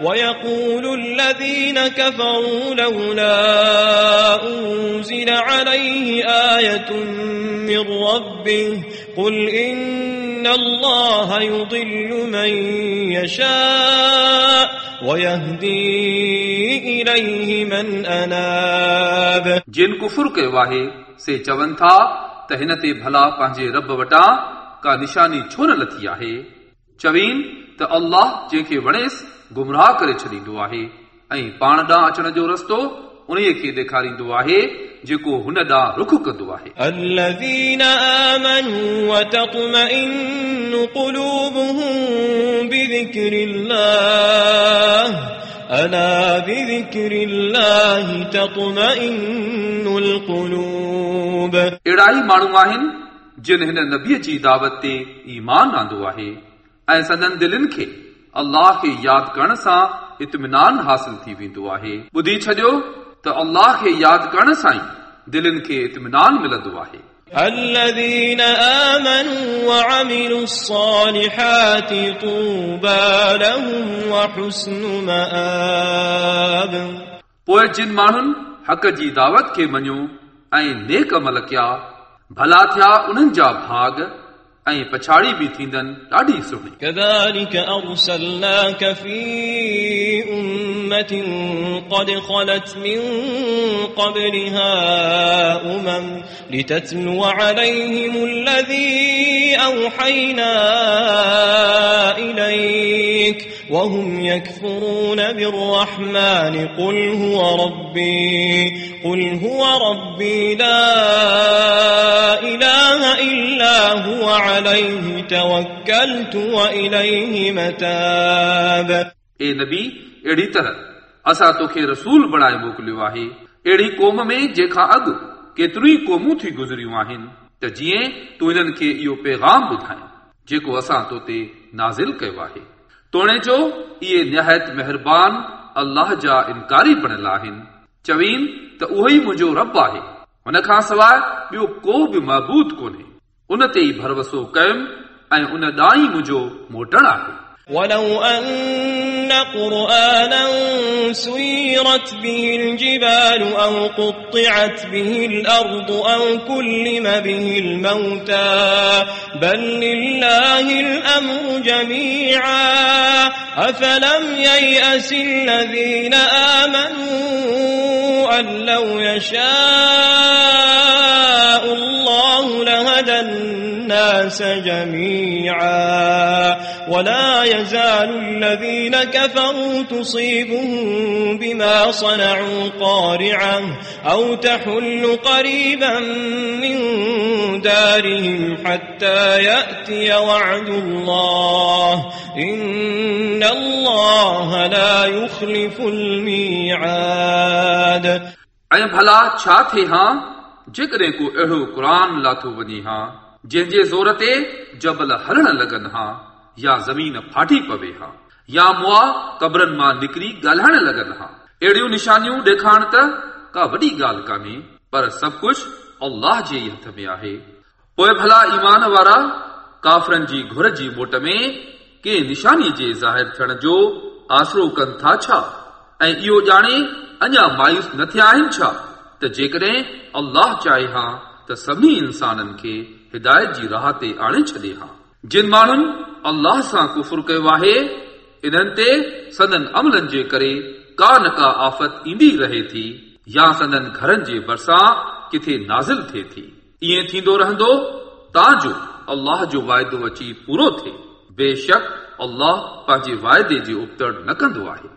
ويقول الذين كفروا لولا أنزل عليه آية من ربه قل إن الله يضل من يشاء ويهدي إليه من أناب जिन कुफुर कयो आहे से चवनि था त हिन ते भला पंहिंजे रब वटां का निशानी छो न लथी आहे चवीन त अल्लाह जंहिंखे वणेसि गुमराह करे छॾींदो आहे ऐं पाण ॾांहुं अचण जो रस्तो उन्हीअ खे ॾेखारींदो आहे जेको हुन ॾांहुं रुख कंदो आहे الذين آمنوا وتطمئن قلوبهم بذكر الله ألا بذكر الله تطمئن القلوب अहिड़ा ई माण्हू आहिनि जिन हिन नबीअ जी दावत ते ईमान आंदो आहे ऐं सदन दिलनि खे अल्लाह खे यादि करण सां इत्मिनान हासिल थी वेंदो आहे ॿुधी छॾियो त अल्लाह खे यादि करण सां ई दिलनि खे इत्मिनान मिलंदो आहे الذين آمنوا وعملوا الصالحات طوبى لهم وحسن مآب पोइ जिन माण्हुनि हक़ जी दावत खे मञियो ऐं नेक अमल कया भला थिया उन्हनि जा भाग ऐं पछाड़ी बि थींदनि ॾाढी सुहिणी كذلك أرسلناك في أمة قد خلت من قبلها أمم لتتلو عليهم الذي أوحينا إليك وهم يكفرون بالرحمن قل هو ربي قل هو ربي لا إله إلا هو عليه توكلت وإليه متاب ए नबी अहिड़ी तरह असां तोखे रसूल बणाए मोकिलियो आहे अहिड़ी क़ौम में जंहिंखां अॻु केतिरियूं ई क़ौमूं थी गुज़रियूं आहिनि त जीअं तूं इन्हनि खे इहो पैगाम ॿुधाए जेको असां तो ते नाज़िल कयो आहे तोणे जो इहे निहायत महिरबान अल्लाह जा इनकारी बणियल आहिनि चवीन त उहो ई मुंहिंजो रब आहे हुन खां सवाइ ॿियो को बि महबूद कोन्हे उन ते ई भरवसो कयुमि ऐं उन ॾांहुं ई मुंहिंजो मोटणु आहे ولو أن قرآنا سيرت به الجبال أو قطعت به الأرض أو كلم به الموتى بل لله الأمر جميعا أفلم ييأس الذين آمنوا أن لو يشاء الله لهدى الناس جميعا ولا يزال الذين كفروا تصيبهم بما صنعوا قارعة أو تحل قريبا من دارهم حتى يأتي وعد الله إن الله لا يخلف الميعاد ऐं भला छा थिए हा जेकॾहिं को अहिड़ो क़ुर लाथो वञे, हा, जंहिंजे ज़ोर ते जबल हलण लॻनि हा, या ज़मीन फाटी पवे, हा, या मुआ कब्रनि माँ निकिरी ॻाल्हाइण लॻनि हा, अहिड़ियूं निशानियूं ॾेखारण त का वॾी ॻाल्हि कान्हे, पर सभु कुझु अल्लाह जे हथ में आहे। पोइ भला ईमान वारा काफ़रनि जी घुर जी मोट में कंहिं निशानीअ जे ज़ाहिर थियण जो आसरो कनि था छा? ऐं इहो ॼाणे अञा मायूस न थिया आहिनि छा? त जेकॾहिं अल्लाह चाहे हा, त सभिनी इंसाननि खे हिदायत जी राह ते आणे छॾे हा। जिन माण्हुनि अल्लाह सां कुफुर कयो आहे, इन्हनि ते सदन अमलनि जे करे का न का आफ़त ईंदी रहे थी, या सदन घरनि जे भरिसां किथे नाज़िल थिए थी। ईअं थींदो रहंदो, ताजो अल्लाह जो वाइदो अची पूरो थिए। बेशक अल्लाह पंहिंजे वाइदे जी उबतड़ न कंदो आहे।